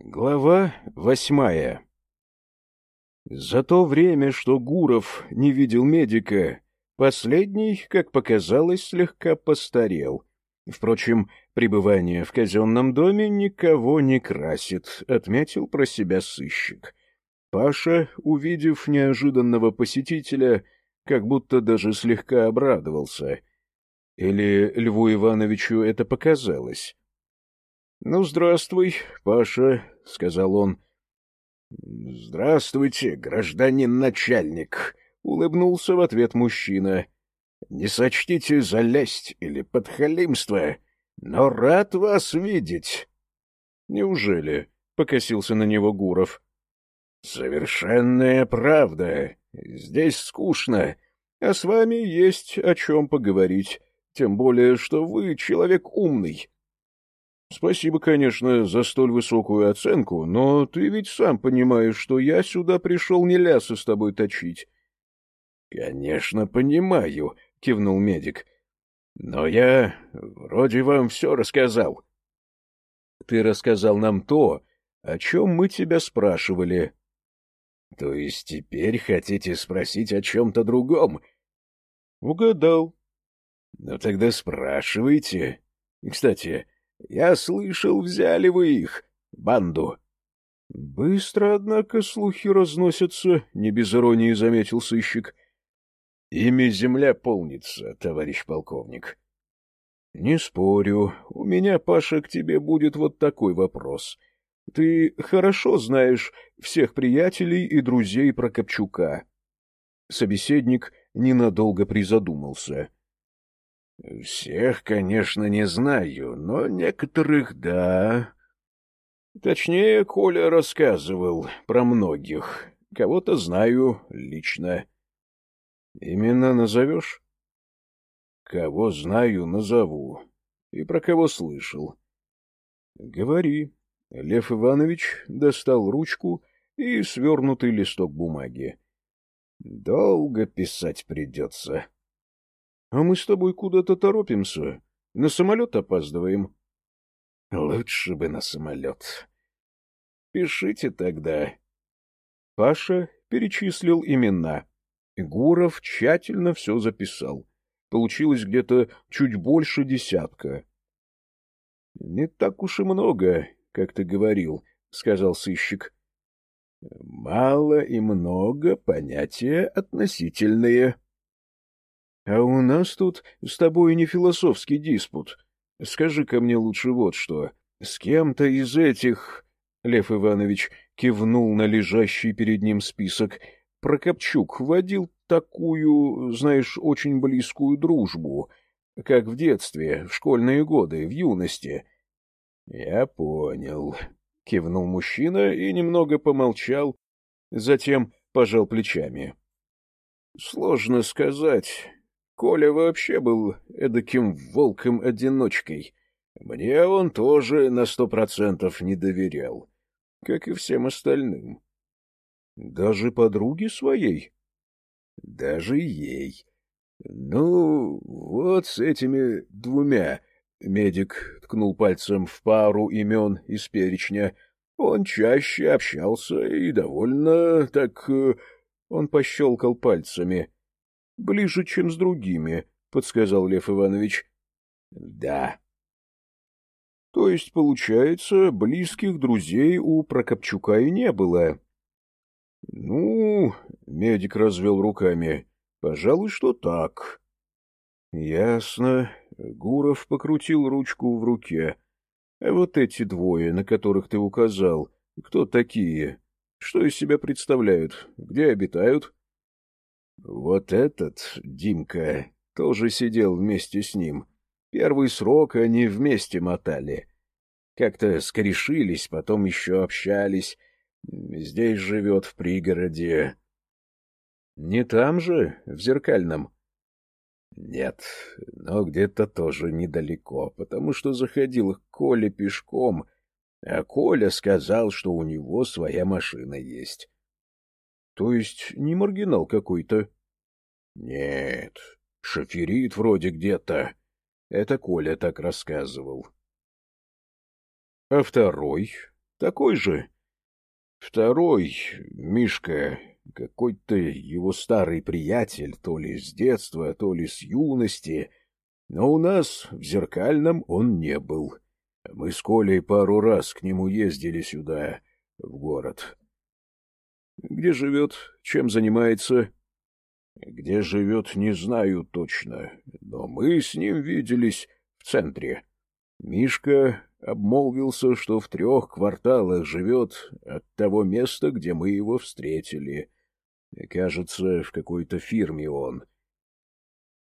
Глава восьмая За то время, что Гуров не видел медика, последний, как показалось, слегка постарел. Впрочем, пребывание в казенном доме никого не красит, отметил про себя сыщик. Паша, увидев неожиданного посетителя, как будто даже слегка обрадовался. Или Льву Ивановичу это показалось? — Ну, здравствуй, Паша, — сказал он. — Здравствуйте, гражданин начальник, — улыбнулся в ответ мужчина. — Не сочтите за лесть или подхалимство, но рад вас видеть. — Неужели? — покосился на него Гуров. — Совершенная правда. Здесь скучно, а с вами есть о чем поговорить, тем более, что вы человек умный. Спасибо, конечно, за столь высокую оценку, но ты ведь сам понимаешь, что я сюда пришел не лясы с тобой точить. — Конечно, понимаю, — кивнул медик. — Но я вроде вам все рассказал. — Ты рассказал нам то, о чем мы тебя спрашивали. — То есть теперь хотите спросить о чем-то другом? — Угадал. — Ну тогда спрашивайте. Кстати, я слышал, взяли вы их, банду. — Быстро, однако, слухи разносятся, — не без иронии заметил сыщик. — Ими земля полнится, товарищ полковник. — Не спорю. У меня, Паша, к тебе будет вот такой вопрос. Ты хорошо знаешь всех приятелей и друзей Прокопчука. Собеседник ненадолго призадумался. — Всех, конечно, не знаю, но некоторых — да. Точнее, Коля рассказывал про многих. Кого-то знаю лично. — Именно назовешь? — Кого знаю, назову. И про кого слышал. — Говори. Лев Иванович достал ручку и свернутый листок бумаги. — Долго писать придется. —— А мы с тобой куда-то торопимся. На самолет опаздываем. — Лучше бы на самолет. — Пишите тогда. Паша перечислил имена. Гуров тщательно все записал. Получилось где-то чуть больше десятка. — Не так уж и много, как ты говорил, — сказал сыщик. — Мало и много — понятия относительные. А у нас тут с тобой не философский диспут. Скажи-ка мне лучше вот что. С кем-то из этих... Лев Иванович кивнул на лежащий перед ним список. Прокопчук водил такую, знаешь, очень близкую дружбу, как в детстве, в школьные годы, в юности. — Я понял, — кивнул мужчина и немного помолчал, затем пожал плечами. — Сложно сказать. Коля вообще был эдаким волком-одиночкой. Мне он тоже на сто процентов не доверял, как и всем остальным. Даже подруге своей? Даже ей. Ну, вот с этими двумя, медик ткнул пальцем в пару имен из перечня, он чаще общался и довольно так... Э, он пощелкал пальцами — Ближе, чем с другими, — подсказал Лев Иванович. — Да. — То есть, получается, близких друзей у Прокопчука и не было? — Ну, — медик развел руками, — пожалуй, что так. — Ясно. Гуров покрутил ручку в руке. — А вот эти двое, на которых ты указал, кто такие? Что из себя представляют? Где обитают? — вот этот, Димка, тоже сидел вместе с ним. Первый срок они вместе мотали. Как-то скорешились, потом еще общались. Здесь живет в пригороде. Не там же, в Зеркальном? Нет, но где-то тоже недалеко, потому что заходил к Коле пешком, а Коля сказал, что у него своя машина есть. То есть не маргинал какой-то? Нет, шоферит вроде где-то. Это Коля так рассказывал. А второй? такой же. Второй, Мишка, какой-то его старый приятель, то ли с детства, то ли с юности, но у нас в Зеркальном он не был. Мы с Колей пару раз к нему ездили сюда, в город. Где живет, чем занимается? Где живет, не знаю точно, но мы с ним виделись в центре. Мишка обмолвился, что в трех кварталах живет от того места, где мы его встретили. Кажется, в какой-то фирме он.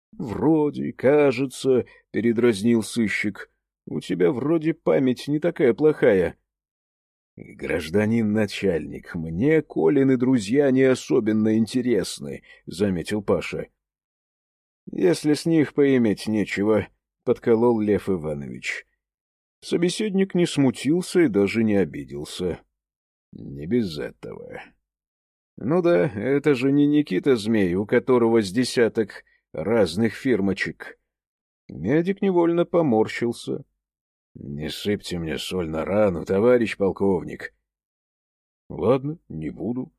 — Вроде, кажется, — передразнил сыщик. — У тебя вроде память не такая плохая. — Гражданин начальник, мне Колин и друзья не особенно интересны, — заметил Паша. — Если с них поиметь нечего, — подколол Лев Иванович. Собеседник не смутился и даже не обиделся. — Не без этого. — Ну да, это же не Никита Змей, у которого с десяток разных фирмочек. Медик невольно поморщился. — Не сыпьте мне соль на рану, товарищ полковник. — Ладно, не буду.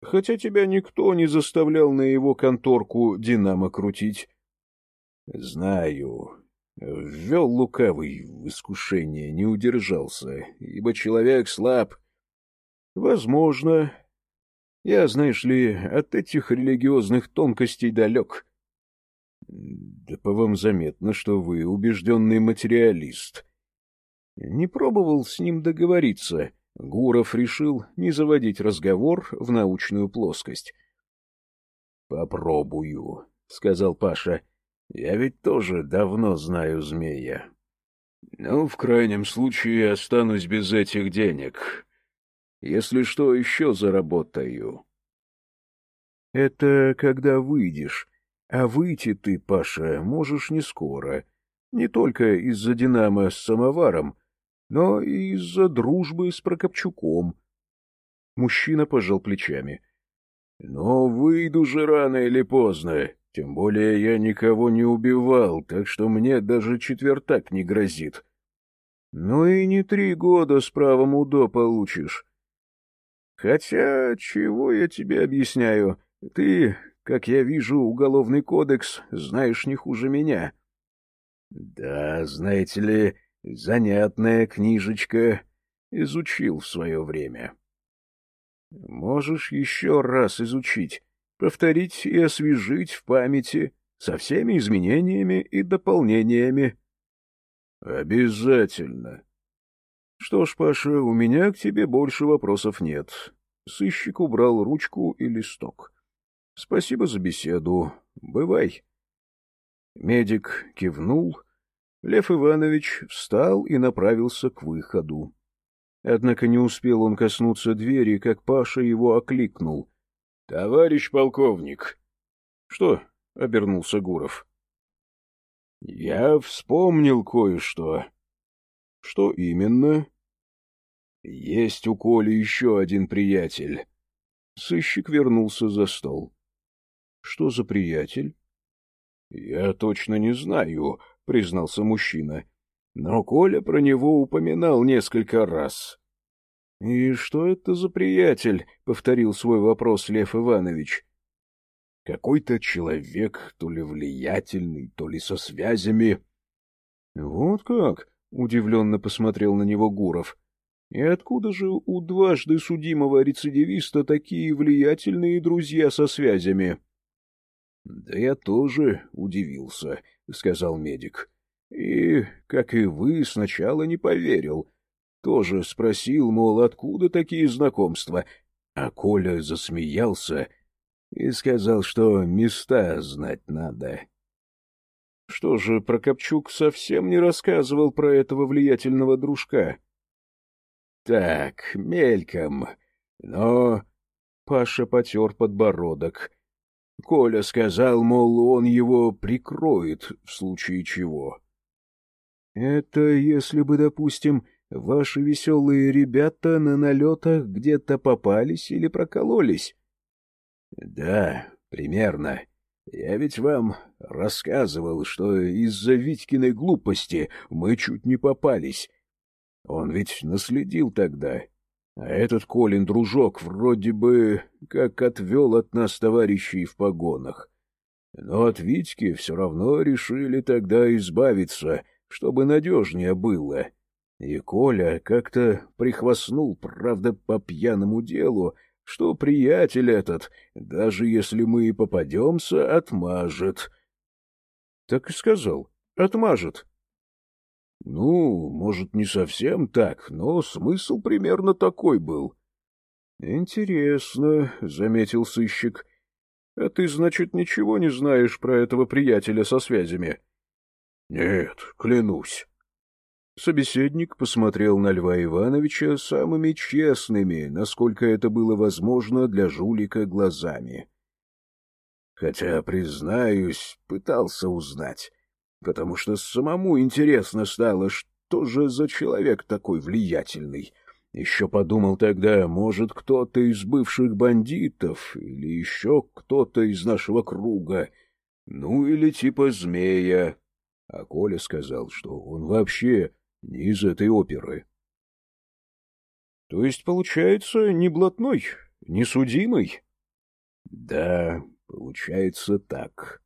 Хотя тебя никто не заставлял на его конторку «Динамо» крутить. — Знаю. Ввел лукавый в искушение, не удержался, ибо человек слаб. — Возможно. Я, знаешь ли, от этих религиозных тонкостей далек. Да по вам заметно, что вы убежденный материалист. Не пробовал с ним договориться. Гуров решил не заводить разговор в научную плоскость. — Попробую, — сказал Паша. — Я ведь тоже давно знаю змея. — Ну, в крайнем случае, останусь без этих денег. Если что, еще заработаю. — Это когда выйдешь, а выйти ты, Паша, можешь не скоро. Не только из-за «Динамо» с самоваром, но и из-за дружбы с Прокопчуком. Мужчина пожал плечами. — Но выйду же рано или поздно. Тем более я никого не убивал, так что мне даже четвертак не грозит. — Ну и не три года с правом УДО получишь. Хотя, чего я тебе объясняю, ты как я вижу, уголовный кодекс знаешь не хуже меня. — Да, знаете ли, занятная книжечка. Изучил в свое время. — Можешь еще раз изучить, повторить и освежить в памяти со всеми изменениями и дополнениями. — Обязательно. — Что ж, Паша, у меня к тебе больше вопросов нет. Сыщик убрал ручку и листок. — Спасибо за беседу. Бывай. Медик кивнул. Лев Иванович встал и направился к выходу. Однако не успел он коснуться двери, как Паша его окликнул. — Товарищ полковник! — Что? — обернулся Гуров. — Я вспомнил кое-что. — Что именно? — Есть у Коли еще один приятель. Сыщик вернулся за стол. Что за приятель? — Я точно не знаю, — признался мужчина. Но Коля про него упоминал несколько раз. — И что это за приятель? — повторил свой вопрос Лев Иванович. — Какой-то человек, то ли влиятельный, то ли со связями. — Вот как? — удивленно посмотрел на него Гуров. — И откуда же у дважды судимого рецидивиста такие влиятельные друзья со связями? —— Да я тоже удивился, — сказал медик. — И, как и вы, сначала не поверил. Тоже спросил, мол, откуда такие знакомства. А Коля засмеялся и сказал, что места знать надо. Что же, Прокопчук совсем не рассказывал про этого влиятельного дружка? — Так, мельком, но... Паша потер подбородок. Коля сказал, мол, он его прикроет в случае чего. — Это если бы, допустим, ваши веселые ребята на налетах где-то попались или прокололись? — Да, примерно. Я ведь вам рассказывал, что из-за Витькиной глупости мы чуть не попались. Он ведь наследил тогда. А этот Колин, дружок, вроде бы как отвел от нас товарищей в погонах. Но от Витьки все равно решили тогда избавиться, чтобы надежнее было. И Коля как-то прихвастнул, правда, по пьяному делу, что приятель этот, даже если мы и попадемся, отмажет. Так и сказал, отмажет. Ну, может, не совсем так, но смысл примерно такой был. Интересно, — заметил сыщик. — А ты, значит, ничего не знаешь про этого приятеля со связями? — Нет, клянусь. Собеседник посмотрел на Льва Ивановича самыми честными, насколько это было возможно для жулика, глазами. Хотя, признаюсь, пытался узнать, потому что самому интересно стало, что же за человек такой влиятельный. Еще подумал тогда, может, кто-то из бывших бандитов или еще кто-то из нашего круга, ну или типа змея. А Коля сказал, что он вообще не из этой оперы. — То есть, получается, не блатной, не судимый? — Да, получается так. —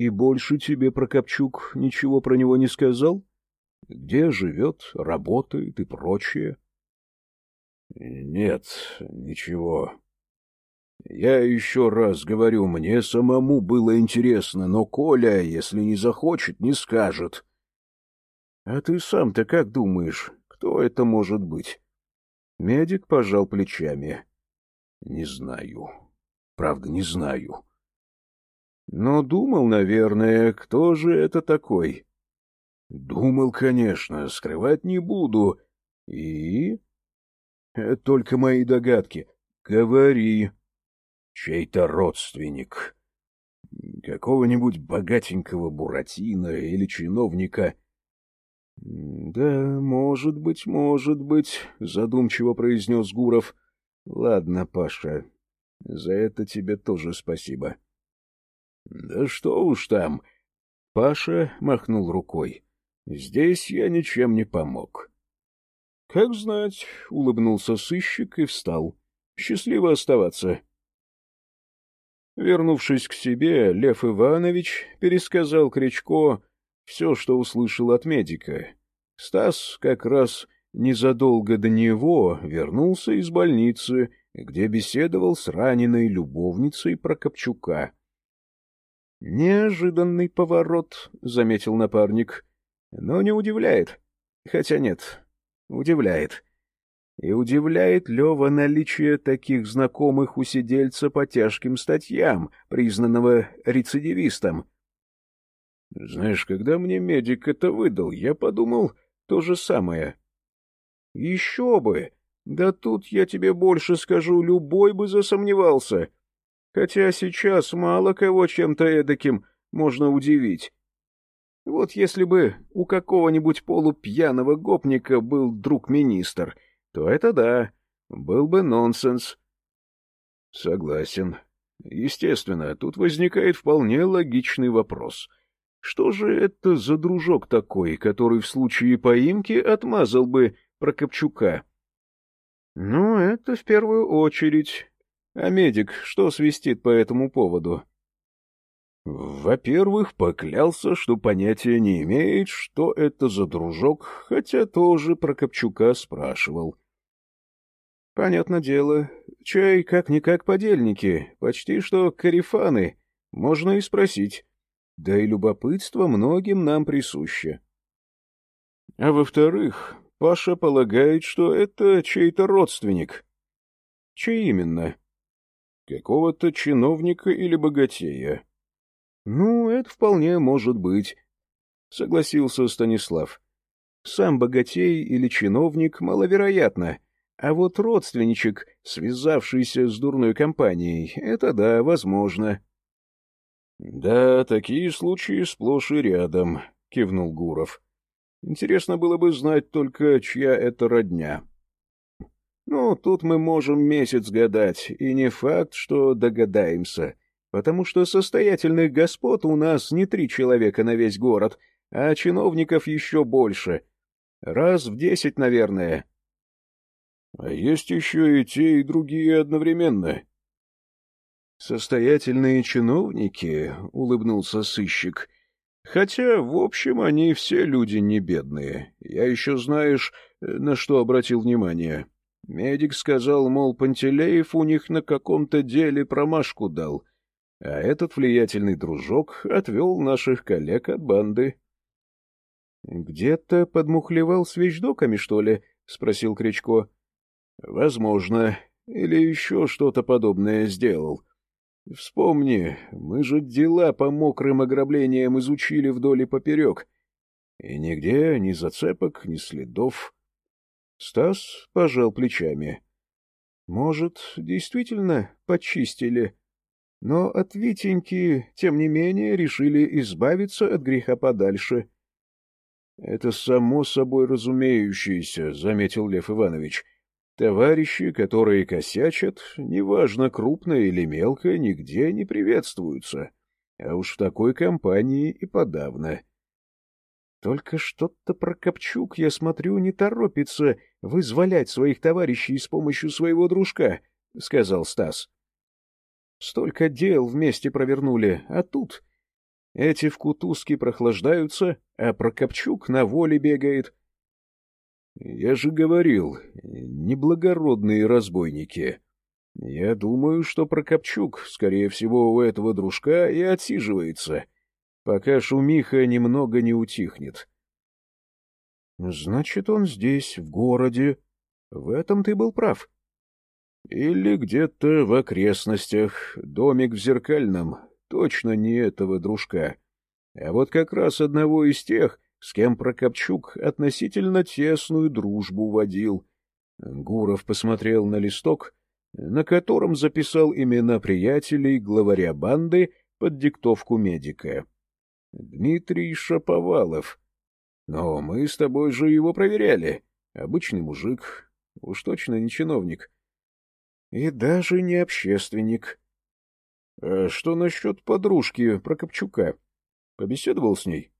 И больше тебе Прокопчук ничего про него не сказал? Где живет, работает и прочее? — Нет, ничего. Я еще раз говорю, мне самому было интересно, но Коля, если не захочет, не скажет. — а ты сам-то как думаешь, кто это может быть? Медик пожал плечами. Не знаю. Правда, не знаю. Но думал, наверное, кто же это такой? Думал, конечно, скрывать не буду. И? Это только мои догадки. Говори. Чей-то родственник. Какого-нибудь богатенького буратино или чиновника —— Да, может быть, может быть, — задумчиво произнес Гуров. — Ладно, Паша, за это тебе тоже спасибо. — Да что уж там. Паша махнул рукой. — Здесь я ничем не помог. — Как знать, — улыбнулся сыщик и встал. — Счастливо оставаться. Вернувшись к себе, Лев Иванович пересказал Кричко все, что услышал от медика. Стас как раз незадолго до него вернулся из больницы, где беседовал с раненой любовницей Прокопчука. — Неожиданный поворот, — заметил напарник, — но не удивляет. Хотя нет, удивляет. И удивляет Лева наличие таких знакомых у сидельца по тяжким статьям, признанного рецидивистом. Знаешь, когда мне медик это выдал, я подумал то же самое. Еще бы! Да тут я тебе больше скажу, любой бы засомневался. Хотя сейчас мало кого чем-то эдаким можно удивить. Вот если бы у какого-нибудь полупьяного гопника был друг-министр, то это да, был бы нонсенс. Согласен. Естественно, тут возникает вполне логичный вопрос — что же это за дружок такой, который в случае поимки отмазал бы Прокопчука? Ну, это в первую очередь. А медик что свистит по этому поводу? Во-первых, поклялся, что понятия не имеет, что это за дружок, хотя тоже Прокопчука спрашивал. Понятно дело, чай как-никак подельники, почти что карифаны, можно и спросить да и любопытство многим нам присуще. А во-вторых, Паша полагает, что это чей-то родственник. Чей именно? Какого-то чиновника или богатея. Ну, это вполне может быть, — согласился Станислав. Сам богатей или чиновник маловероятно, а вот родственничек, связавшийся с дурной компанией, это да, возможно. — Да, такие случаи сплошь и рядом, — кивнул Гуров. — Интересно было бы знать только, чья это родня. — Ну, тут мы можем месяц гадать, и не факт, что догадаемся, потому что состоятельных господ у нас не три человека на весь город, а чиновников еще больше. Раз в десять, наверное. — А есть еще и те, и другие одновременно. — Состоятельные чиновники, — улыбнулся сыщик. — Хотя, в общем, они все люди не бедные. Я еще, знаешь, на что обратил внимание. Медик сказал, мол, Пантелеев у них на каком-то деле промашку дал, а этот влиятельный дружок отвел наших коллег от банды. — Где-то подмухлевал с вещдоками, что ли? — спросил Кричко. — Возможно. Или еще что-то подобное сделал. Вспомни, мы же дела по мокрым ограблениям изучили вдоль и поперек. И нигде ни зацепок, ни следов. Стас пожал плечами. — Может, действительно почистили? Но от Витеньки, тем не менее, решили избавиться от греха подальше. —— Это само собой разумеющееся, — заметил Лев Иванович. — Товарищи, которые косячат, неважно, крупно или мелко, нигде не приветствуются. А уж в такой компании и подавно. — Только что-то Прокопчук, я смотрю, не торопится вызволять своих товарищей с помощью своего дружка, — сказал Стас. — Столько дел вместе провернули, а тут эти в кутузке прохлаждаются, а Прокопчук на воле бегает. — Я же говорил, неблагородные разбойники. Я думаю, что Прокопчук, скорее всего, у этого дружка и отсиживается, пока шумиха немного не утихнет. — Значит, он здесь, в городе. В этом ты был прав. — Или где-то в окрестностях, домик в Зеркальном, точно не этого дружка, а вот как раз одного из тех, с кем Прокопчук относительно тесную дружбу водил. Гуров посмотрел на листок, на котором записал имена приятелей главаря банды под диктовку медика. Дмитрий Шаповалов. Но мы с тобой же его проверяли. Обычный мужик, уж точно не чиновник. И даже не общественник. — А что насчет подружки Прокопчука? Побеседовал с ней?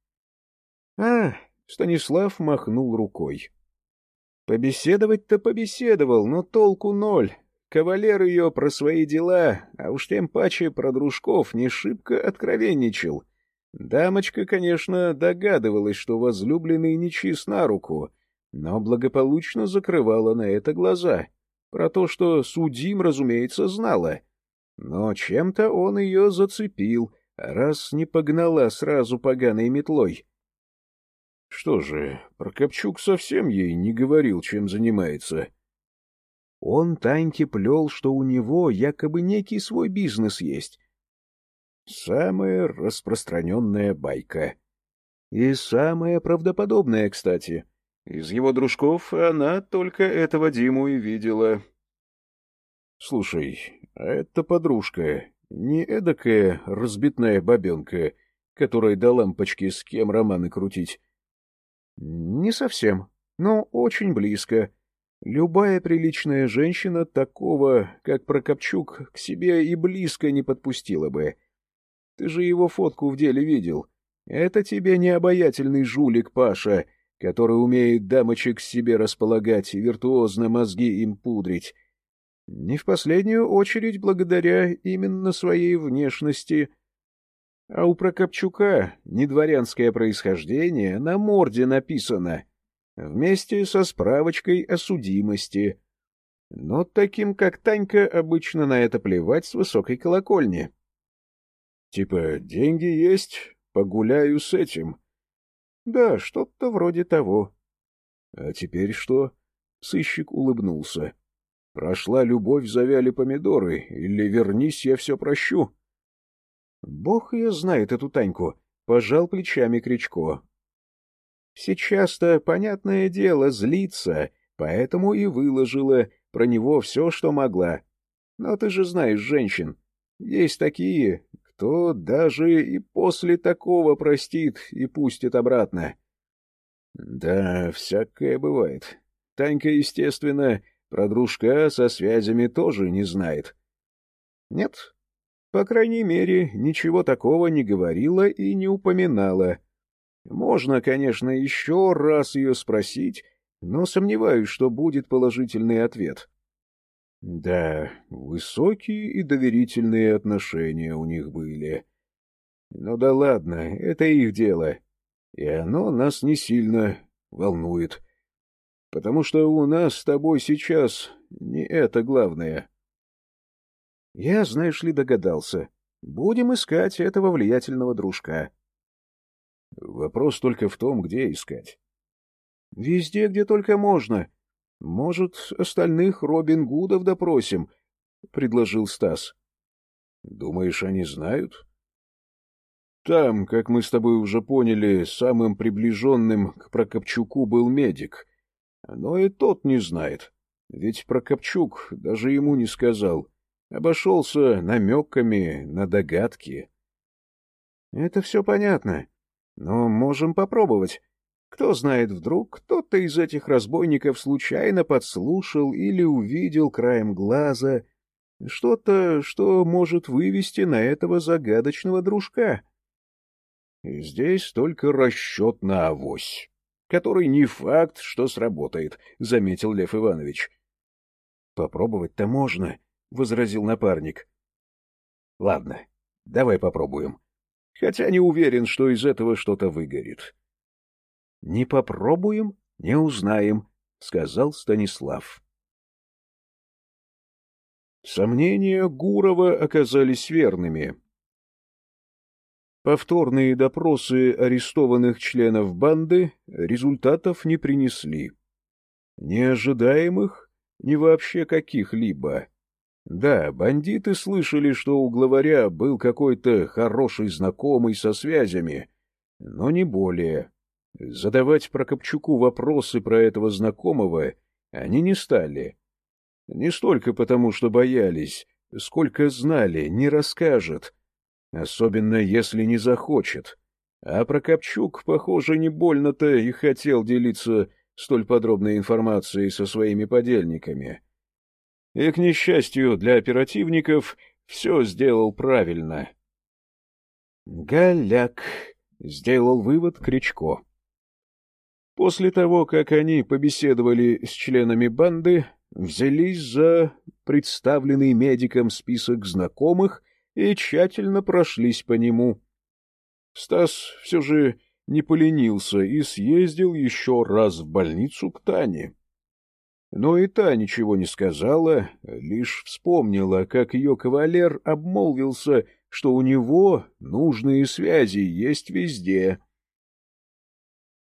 — А, Станислав махнул рукой. — Побеседовать-то побеседовал, но толку ноль. Кавалер ее про свои дела, а уж тем паче про дружков, не шибко откровенничал. Дамочка, конечно, догадывалась, что возлюбленный нечист на руку, но благополучно закрывала на это глаза. Про то, что судим, разумеется, знала — но чем-то он ее зацепил, раз не погнала сразу поганой метлой. Что же, Прокопчук совсем ей не говорил, чем занимается. Он Таньке плел, что у него якобы некий свой бизнес есть. Самая распространенная байка. И самая правдоподобная, кстати. Из его дружков она только этого Диму и видела. — Слушай, а это подружка, не эдакая разбитная бабенка, которая до лампочки с кем романы крутить. Не совсем, но очень близко. Любая приличная женщина такого, как Прокопчук, к себе и близко не подпустила бы. Ты же его фотку в деле видел. Это тебе не обаятельный жулик Паша, который умеет дамочек себе располагать и виртуозно мозги им пудрить. Не в последнюю очередь благодаря именно своей внешности. А у Прокопчука недворянское происхождение на морде написано, вместе со справочкой о судимости. Но таким, как Танька, обычно на это плевать с высокой колокольни. Типа, деньги есть, погуляю с этим. Да, что-то вроде того. А теперь что? Сыщик улыбнулся. Прошла любовь, завяли помидоры, или вернись, я все прощу. Бог ее знает, эту Таньку, — пожал плечами Кричко. Сейчас-то, понятное дело, злится, поэтому и выложила про него все, что могла. Но ты же знаешь женщин. Есть такие, кто даже и после такого простит и пустит обратно. Да, всякое бывает. Танька, естественно, про дружка со связями тоже не знает. Нет, по крайней мере, ничего такого не говорила и не упоминала. Можно, конечно, еще раз ее спросить, но сомневаюсь, что будет положительный ответ. Да, высокие и доверительные отношения у них были. Ну да ладно, это их дело, и оно нас не сильно волнует, потому что у нас с тобой сейчас не это главное. Я, знаешь ли, догадался. Будем искать этого влиятельного дружка. Вопрос только в том, где искать. Везде, где только можно. Может, остальных Робин Гудов допросим, — предложил Стас. Думаешь, они знают? Там, как мы с тобой уже поняли, самым приближенным к Прокопчуку был медик. Но и тот не знает. Ведь Прокопчук даже ему не сказал. Обошелся намеками на догадки. — Это все понятно. Но можем попробовать. Кто знает, вдруг кто-то из этих разбойников случайно подслушал или увидел краем глаза что-то, что может вывести на этого загадочного дружка. И здесь только расчет на авось, который не факт, что сработает, — заметил Лев Иванович. — Попробовать-то можно, — возразил напарник. — Ладно, давай попробуем. Хотя не уверен, что из этого что-то выгорит. — Не попробуем, не узнаем, — сказал Станислав. Сомнения Гурова оказались верными. Повторные допросы арестованных членов банды результатов не принесли. Ни ожидаемых, ни вообще каких-либо. Да, бандиты слышали, что у главаря был какой-то хороший знакомый со связями, но не более. Задавать Прокопчуку вопросы про этого знакомого они не стали. Не столько потому, что боялись, сколько знали, не расскажет, особенно если не захочет. А Прокопчук, похоже, не больно-то и хотел делиться столь подробной информацией со своими подельниками. И, к несчастью для оперативников, все сделал правильно. «Голяк», — сделал вывод Кричко. После того, как они побеседовали с членами банды, взялись за представленный медиком список знакомых и тщательно прошлись по нему. Стас все же не поленился и съездил еще раз в больницу к Тане. Но и та ничего не сказала, лишь вспомнила, как ее кавалер обмолвился, что у него нужные связи есть везде. —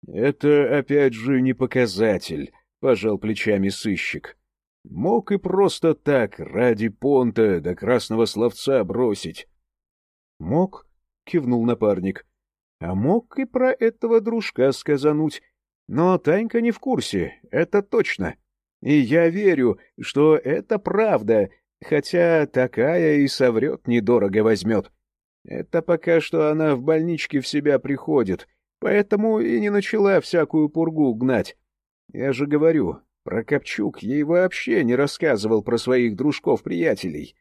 Это, опять же, не показатель, — пожал плечами сыщик. Мог и просто так, ради понта до красного словца бросить. — Мог, — кивнул напарник. — А мог и про этого дружка сказануть. Но Танька не в курсе, это точно. — и я верю, что это правда, хотя такая и соврет недорого возьмет. Это пока что она в больничке в себя приходит, поэтому и не начала всякую пургу гнать. Я же говорю, Прокопчук ей вообще не рассказывал про своих дружков-приятелей.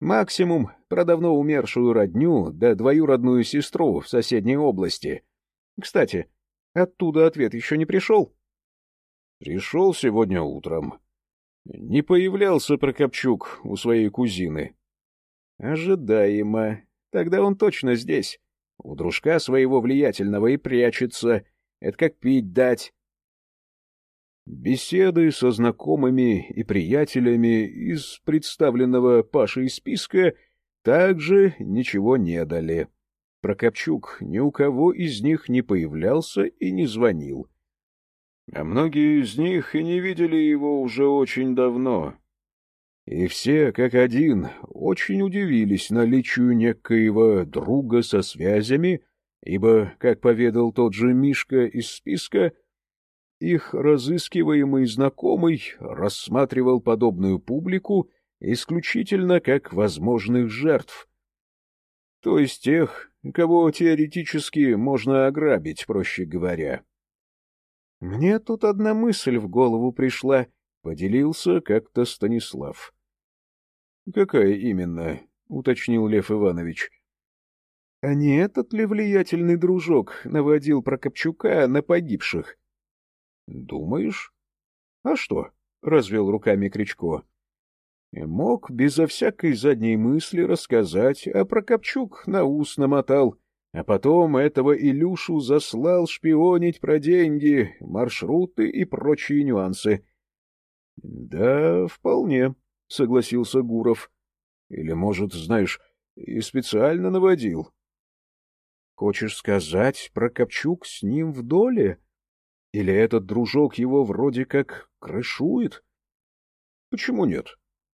Максимум про давно умершую родню да двоюродную сестру в соседней области. Кстати, оттуда ответ еще не пришел? Пришел сегодня утром. Не появлялся Прокопчук у своей кузины. Ожидаемо. Тогда он точно здесь. У дружка своего влиятельного и прячется. Это как пить дать. Беседы со знакомыми и приятелями из представленного Пашей списка также ничего не дали. Прокопчук ни у кого из них не появлялся и не звонил а многие из них и не видели его уже очень давно. И все, как один, очень удивились наличию некоего друга со связями, ибо, как поведал тот же Мишка из списка, их разыскиваемый знакомый рассматривал подобную публику исключительно как возможных жертв, то есть тех, кого теоретически можно ограбить, проще говоря. — Мне тут одна мысль в голову пришла, — поделился как-то Станислав. — Какая именно? — уточнил Лев Иванович. — А не этот ли влиятельный дружок наводил Прокопчука на погибших? — Думаешь? — А что? — развел руками Кричко. — Мог безо всякой задней мысли рассказать, а Прокопчук на ус намотал, а потом этого Илюшу заслал шпионить про деньги, маршруты и прочие нюансы. — Да, вполне, — согласился Гуров. — Или, может, знаешь, и специально наводил. Хочешь сказать, Прокопчук с ним в доле? Или этот дружок его вроде как крышует? Почему нет?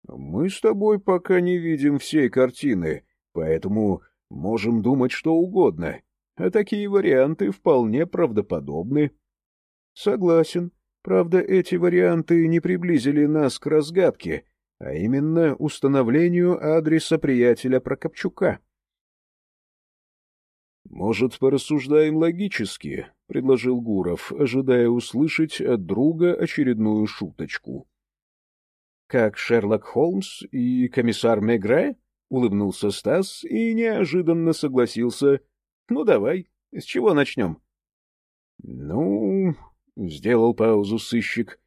Мы с тобой пока не видим всей картины, поэтому можем думать что угодно, а такие варианты вполне правдоподобны. Согласен. Правда, эти варианты не приблизили нас к разгадке, а именно установлению адреса приятеля Прокопчука. «Может, порассуждаем логически?» — предложил Гуров, ожидая услышать от друга очередную шуточку. «Как Шерлок Холмс и комиссар Мегре?» — улыбнулся Стас и неожиданно согласился. «Ну, давай, с чего начнем?» «Ну...» — сделал паузу сыщик.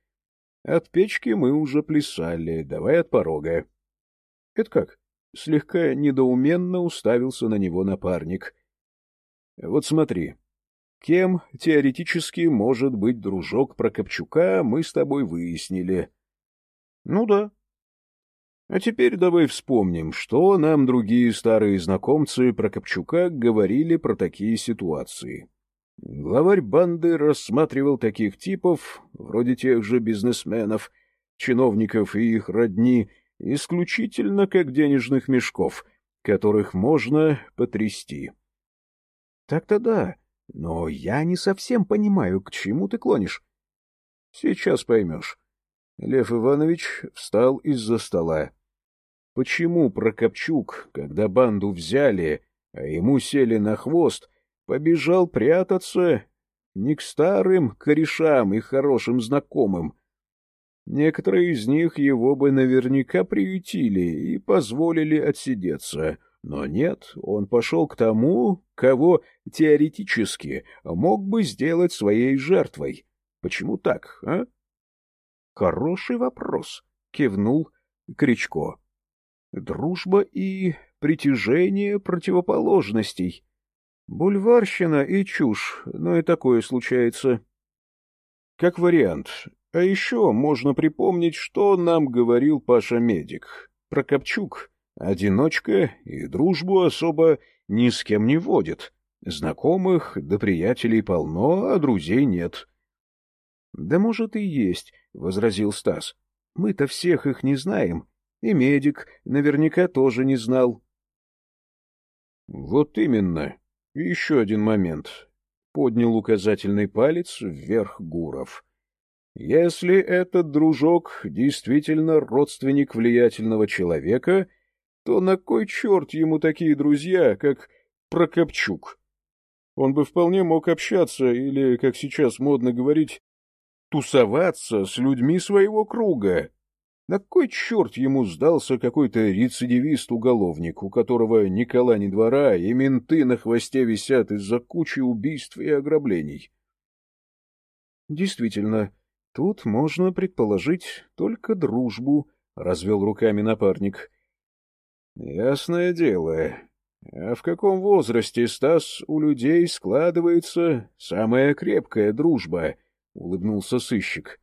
«От печки мы уже плясали, давай от порога». «Это как?» — слегка недоуменно уставился на него напарник — вот смотри. Кем теоретически может быть дружок Прокопчука, мы с тобой выяснили. Ну да. А теперь давай вспомним, что нам другие старые знакомцы Прокопчука говорили про такие ситуации. Главарь банды рассматривал таких типов, вроде тех же бизнесменов, чиновников и их родни, исключительно как денежных мешков, которых можно потрясти. Так-то да, но я не совсем понимаю, к чему ты клонишь. Сейчас поймешь. Лев Иванович встал из-за стола. Почему Прокопчук, когда банду взяли, а ему сели на хвост, побежал прятаться не к старым корешам и хорошим знакомым? Некоторые из них его бы наверняка приютили и позволили отсидеться — но нет, он пошел к тому, кого теоретически мог бы сделать своей жертвой. Почему так, а? — Хороший вопрос, — кивнул Кричко. — Дружба и притяжение противоположностей. Бульварщина и чушь, но и такое случается. Как вариант. А еще можно припомнить, что нам говорил Паша-медик. Прокопчук Одиночка и дружбу особо ни с кем не водит. Знакомых да приятелей полно, а друзей нет. — Да может и есть, — возразил Стас. — Мы-то всех их не знаем, и медик наверняка тоже не знал. — Вот именно. Еще один момент. Поднял указательный палец вверх Гуров. — Если этот дружок действительно родственник влиятельного человека — то на кой черт ему такие друзья, как Прокопчук? Он бы вполне мог общаться или, как сейчас модно говорить, тусоваться с людьми своего круга. На кой черт ему сдался какой-то рецидивист-уголовник, у которого ни кола ни двора, и менты на хвосте висят из-за кучи убийств и ограблений? Действительно, тут можно предположить только дружбу, — развел руками напарник. — Ясное дело. А в каком возрасте, Стас, у людей складывается самая крепкая дружба? — улыбнулся сыщик.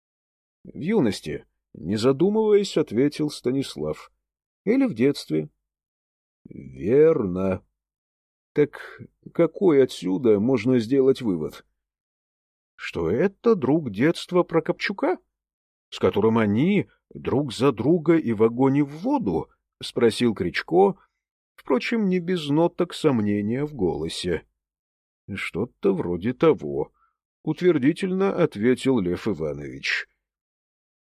— В юности, не задумываясь, ответил Станислав. — Или в детстве. — Верно. Так какой отсюда можно сделать вывод? — Что это друг детства Прокопчука, с которым они друг за друга и в огонь и в воду, — спросил Кричко, впрочем, не без ноток сомнения в голосе. — Что-то вроде того, — утвердительно ответил Лев Иванович. —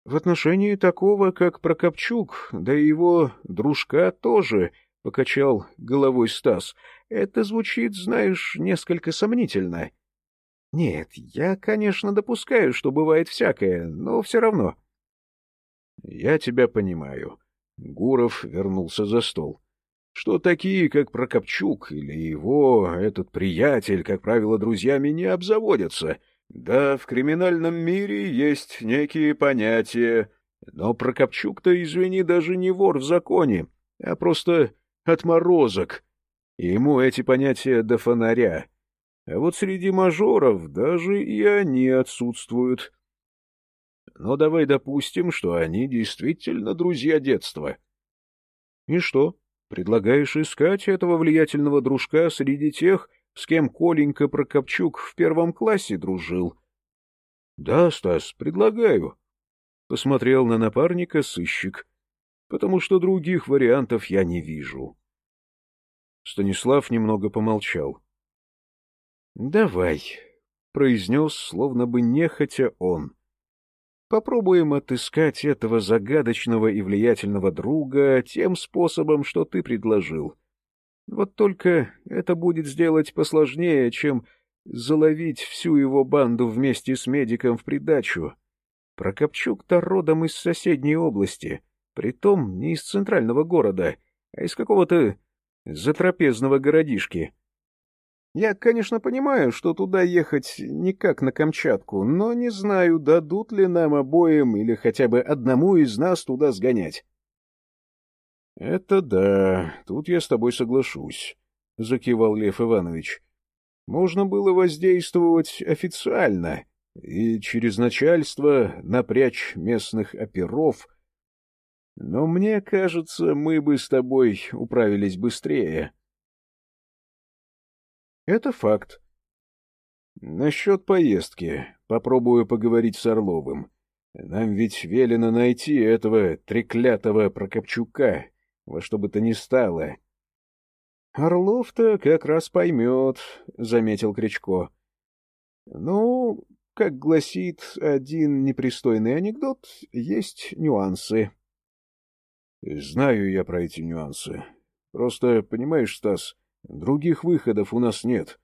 В отношении такого, как Прокопчук, да и его дружка тоже, — покачал головой Стас, — это звучит, знаешь, несколько сомнительно. — Нет, я, конечно, допускаю, что бывает всякое, но все равно. — Я тебя понимаю, — Гуров вернулся за стол. — что такие, как Прокопчук или его этот приятель, как правило, друзьями не обзаводятся. Да, в криминальном мире есть некие понятия, но Прокопчук-то, извини, даже не вор в законе, а просто отморозок. И ему эти понятия до фонаря. А вот среди мажоров даже и они отсутствуют. Но давай допустим, что они действительно друзья детства. И что? Предлагаешь искать этого влиятельного дружка среди тех, с кем Коленька Прокопчук в первом классе дружил? — Да, Стас, предлагаю. Посмотрел на напарника сыщик, потому что других вариантов я не вижу. Станислав немного помолчал. — Давай, — произнес, словно бы нехотя он. Попробуем отыскать этого загадочного и влиятельного друга тем способом, что ты предложил. Вот только это будет сделать посложнее, чем заловить всю его банду вместе с медиком в придачу. Прокопчук-то родом из соседней области, притом не из центрального города, а из какого-то затрапезного городишки. Я, конечно, понимаю, что туда ехать не как на Камчатку, но не знаю, дадут ли нам обоим или хотя бы одному из нас туда сгонять. — Это да, тут я с тобой соглашусь, — закивал Лев Иванович. — Можно было воздействовать официально и через начальство напрячь местных оперов, но мне кажется, мы бы с тобой управились быстрее. — это факт. Насчет поездки. Попробую поговорить с Орловым. Нам ведь велено найти этого треклятого Прокопчука, во что бы то ни стало. — Орлов-то как раз поймет, — заметил Кричко. — Ну, как гласит один непристойный анекдот, есть нюансы. — Знаю я про эти нюансы. Просто, понимаешь, Стас, Других выходов у нас нет.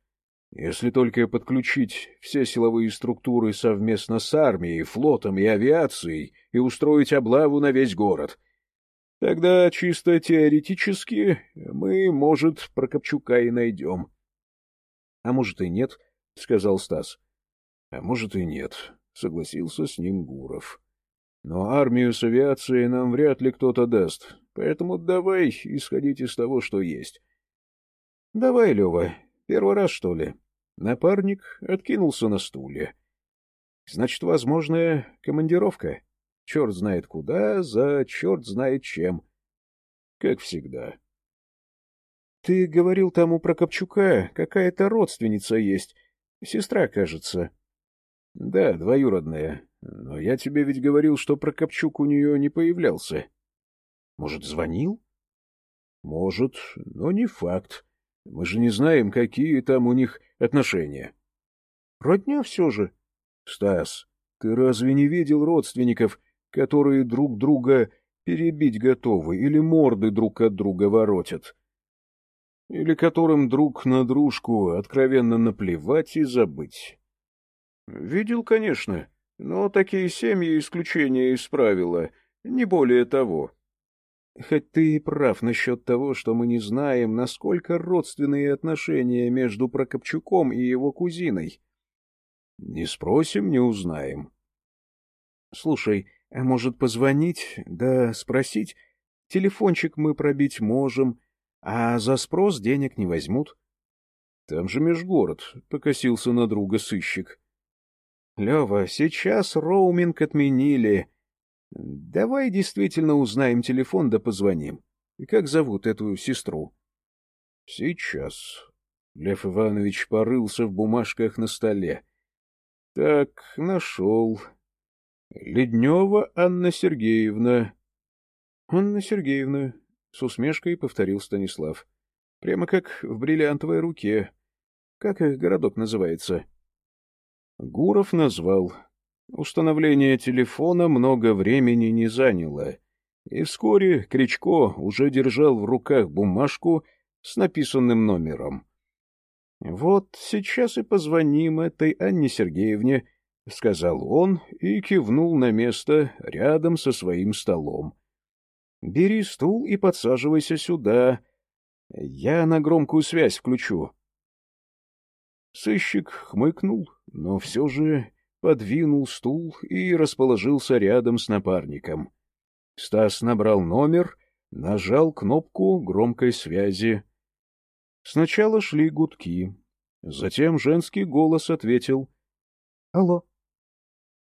Если только подключить все силовые структуры совместно с армией, флотом и авиацией и устроить облаву на весь город. Тогда чисто теоретически мы, может, Прокопчука и найдем. — А может и нет, — сказал Стас. — А может и нет, — согласился с ним Гуров. — Но армию с авиацией нам вряд ли кто-то даст, поэтому давай исходить из того, что есть. — Давай, Лева, первый раз, что ли? Напарник откинулся на стуле. — Значит, возможная командировка. Черт знает куда, за черт знает чем. Как всегда. — Ты говорил там у Прокопчука, какая-то родственница есть. Сестра, кажется. — Да, двоюродная. Но я тебе ведь говорил, что Прокопчук у нее не появлялся. — Может, звонил? — Может, но не факт. Мы же не знаем, какие там у них отношения. Родня все же. Стас, ты разве не видел родственников, которые друг друга перебить готовы или морды друг от друга воротят? Или которым друг на дружку откровенно наплевать и забыть? Видел, конечно, но такие семьи исключения из правила, не более того. Хоть ты и прав насчет того, что мы не знаем, насколько родственные отношения между Прокопчуком и его кузиной. Не спросим, не узнаем. Слушай, а может позвонить, да спросить? Телефончик мы пробить можем, а за спрос денег не возьмут. Там же межгород, — покосился на друга сыщик. Лева, сейчас роуминг отменили, Давай действительно узнаем телефон да позвоним. Как зовут эту сестру? — Сейчас. Лев Иванович порылся в бумажках на столе. — Так, нашел. Леднева Анна Сергеевна. — Анна Сергеевна, — с усмешкой повторил Станислав. — Прямо как в бриллиантовой руке. Как их городок называется? Гуров назвал. Установление телефона много времени не заняло, и вскоре Кричко уже держал в руках бумажку с написанным номером. — Вот сейчас и позвоним этой Анне Сергеевне, — сказал он и кивнул на место рядом со своим столом. — Бери стул и подсаживайся сюда, Я на громкую связь включу. Сыщик хмыкнул, но все же подвинул стул и расположился рядом с напарником. Стас набрал номер, нажал кнопку громкой связи. Сначала шли гудки, затем женский голос ответил. — Алло. —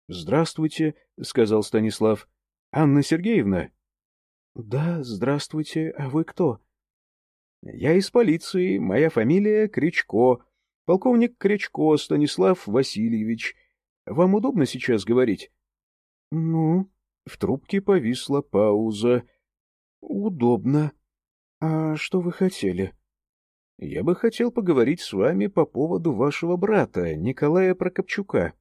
Здравствуйте, — сказал Станислав. — Анна Сергеевна? — Да, здравствуйте. А вы кто? — Я из полиции. Моя фамилия Кричко. Полковник Кричко Станислав Васильевич. Вам удобно сейчас говорить? — Ну? В трубке повисла пауза. — Удобно. А что вы хотели? — Я бы хотел поговорить с вами по поводу вашего брата, Николая Прокопчука.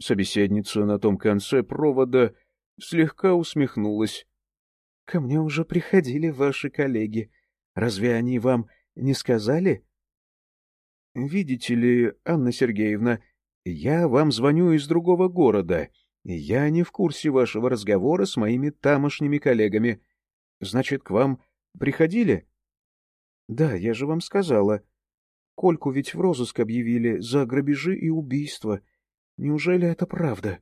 Собеседница на том конце провода слегка усмехнулась. — Ко мне уже приходили ваши коллеги. Разве они вам не сказали? — Видите ли, Анна Сергеевна, я вам звоню из другого города, я не в курсе вашего разговора с моими тамошними коллегами. Значит, к вам приходили? — Да, я же вам сказала. Кольку ведь в розыск объявили за грабежи и убийства. Неужели это правда?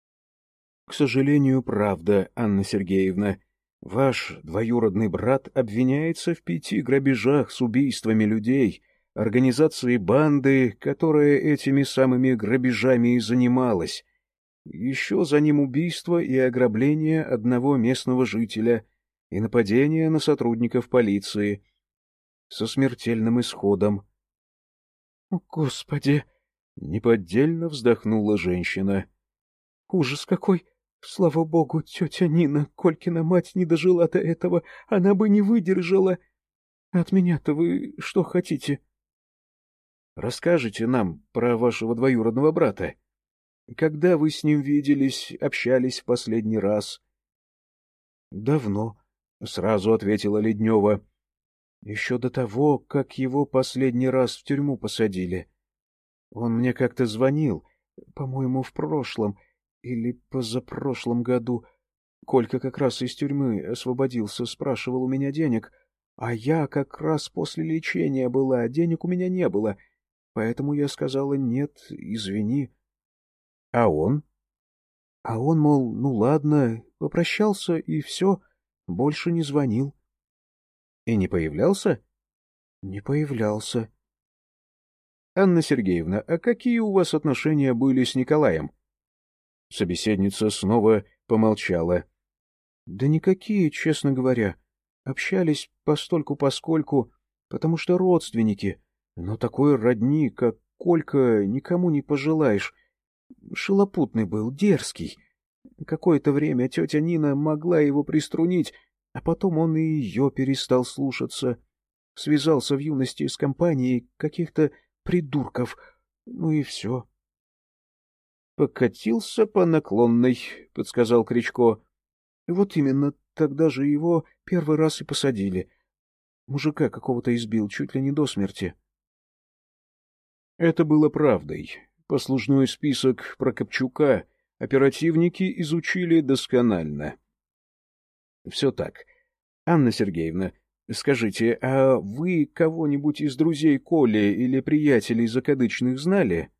— К сожалению, правда, Анна Сергеевна. Ваш двоюродный брат обвиняется в пяти грабежах с убийствами людей — организации банды, которая этими самыми грабежами и занималась. Еще за ним убийство и ограбление одного местного жителя и нападение на сотрудников полиции со смертельным исходом. — Господи! — неподдельно вздохнула женщина. — Ужас какой! Слава богу, тетя Нина, Колькина мать, не дожила до этого, она бы не выдержала. От меня-то вы что хотите? — Расскажите нам про вашего двоюродного брата. Когда вы с ним виделись, общались в последний раз? — Давно, — сразу ответила Леднева. — Еще до того, как его последний раз в тюрьму посадили. Он мне как-то звонил, по-моему, в прошлом или позапрошлом году. Колька как раз из тюрьмы освободился, спрашивал у меня денег, а я как раз после лечения была, денег у меня не было — Поэтому я сказала «нет, извини». А он? А он, мол, ну ладно, попрощался и все, больше не звонил. И не появлялся? Не появлялся. Анна Сергеевна, а какие у вас отношения были с Николаем? Собеседница снова помолчала. Да никакие, честно говоря. Общались постольку-поскольку, потому что родственники — но такой родни, как Колька, никому не пожелаешь. Шелопутный был, дерзкий. Какое-то время тетя Нина могла его приструнить, а потом он и ее перестал слушаться. Связался в юности с компанией каких-то придурков. Ну и все. — Покатился по наклонной, — подсказал Кричко. — Вот именно, тогда же его первый раз и посадили. Мужика какого-то избил, чуть ли не до смерти. — это было правдой. Послужной список Прокопчука оперативники изучили досконально. Все так. Анна Сергеевна, скажите, а вы кого-нибудь из друзей Коли или приятелей закадычных знали?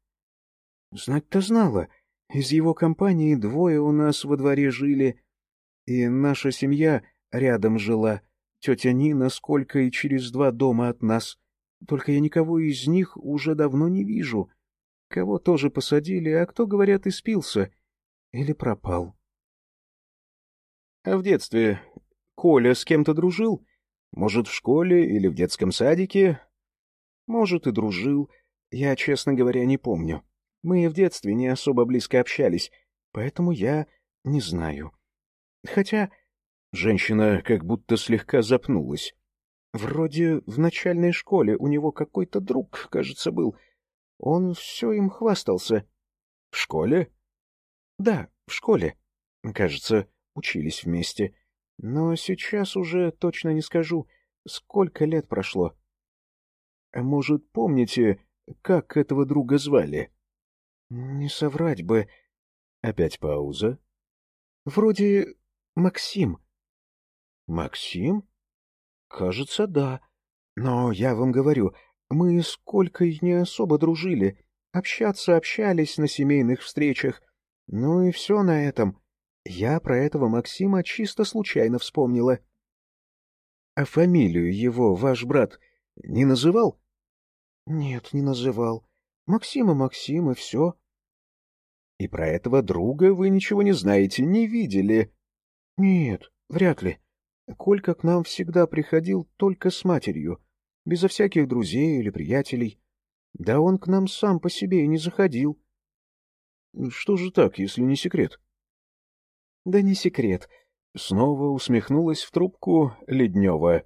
Знать-то знала. Из его компании двое у нас во дворе жили, и наша семья рядом жила. Тетя Нина сколько и через два дома от нас. Только я никого из них уже давно не вижу. Кого тоже посадили, а кто, говорят, испился или пропал. А в детстве Коля с кем-то дружил? Может, в школе или в детском садике? Может, и дружил. Я, честно говоря, не помню. Мы в детстве не особо близко общались, поэтому я не знаю. Хотя... Женщина как будто слегка запнулась. Вроде в начальной школе у него какой-то друг, кажется, был. Он все им хвастался. — В школе? — Да, в школе. Кажется, учились вместе. Но сейчас уже точно не скажу, сколько лет прошло. А может, помните, как этого друга звали? — Не соврать бы. Опять пауза. — Вроде Максим. — Максим? — Кажется, да. Но я вам говорю, мы с Колькой не особо дружили. Общаться общались на семейных встречах. Ну и все на этом. Я про этого Максима чисто случайно вспомнила. — А фамилию его ваш брат не называл? — Нет, не называл. Максима Максим и все. — И про этого друга вы ничего не знаете, не видели? — Нет, вряд ли. Колька к нам всегда приходил только с матерью, безо всяких друзей или приятелей. Да он к нам сам по себе и не заходил. — Что же так, если не секрет? — Да не секрет. Снова усмехнулась в трубку Леднева.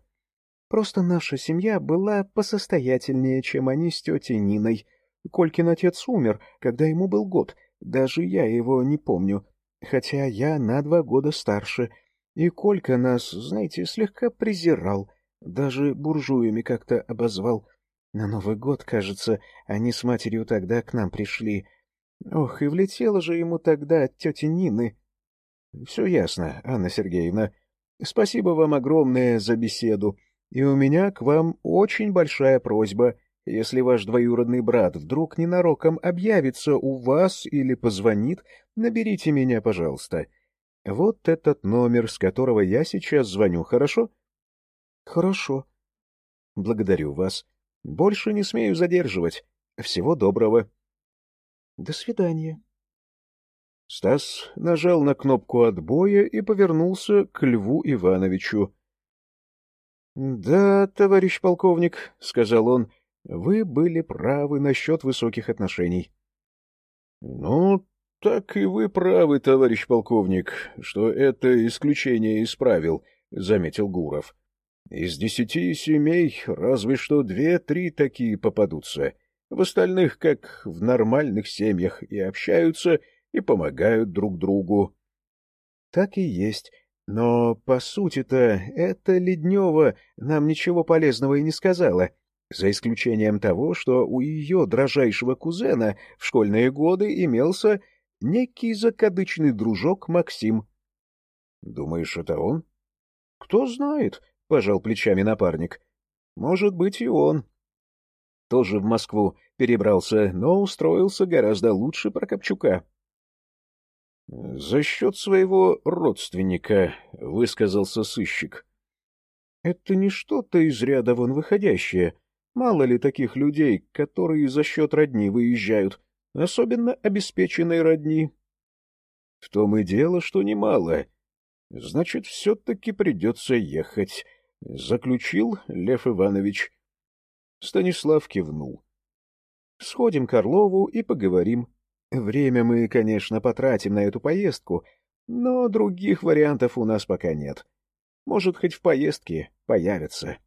Просто наша семья была посостоятельнее, чем они с тетей Ниной. Колькин отец умер, когда ему был год, даже я его не помню, хотя я на два года старше — и Колька нас, знаете, слегка презирал, даже буржуями как-то обозвал. На Новый год, кажется, они с матерью тогда к нам пришли. Ох, и влетело же ему тогда от тети Нины. Все ясно, Анна Сергеевна. Спасибо вам огромное за беседу. И у меня к вам очень большая просьба. Если ваш двоюродный брат вдруг ненароком объявится у вас или позвонит, наберите меня, пожалуйста. — вот этот номер, с которого я сейчас звоню, хорошо? — Хорошо. — Благодарю вас. Больше не смею задерживать. Всего доброго. — До свидания. Стас нажал на кнопку отбоя и повернулся к Льву Ивановичу. — Да, товарищ полковник, — сказал он, — вы были правы насчет высоких отношений. — Ну, — Так и вы правы, товарищ полковник, что это исключение из правил, — заметил Гуров. — Из десяти семей разве что две-три такие попадутся. В остальных, как в нормальных семьях, и общаются, и помогают друг другу. — Так и есть. Но, по сути-то, эта Леднева нам ничего полезного и не сказала, за исключением того, что у ее дрожайшего кузена в школьные годы имелся некий закадычный дружок Максим. — Думаешь, это он? — Кто знает, — пожал плечами напарник. — Может быть, и он. Тоже в Москву перебрался, но устроился гораздо лучше Прокопчука. — За счет своего родственника, — высказался сыщик. — Это не что-то из ряда вон выходящее. Мало ли таких людей, которые за счет родни выезжают. — особенно обеспеченной родни. В том и дело, что немало. Значит, все-таки придется ехать, — заключил Лев Иванович. Станислав кивнул. — Сходим к Орлову и поговорим. Время мы, конечно, потратим на эту поездку, но других вариантов у нас пока нет. Может, хоть в поездке появятся.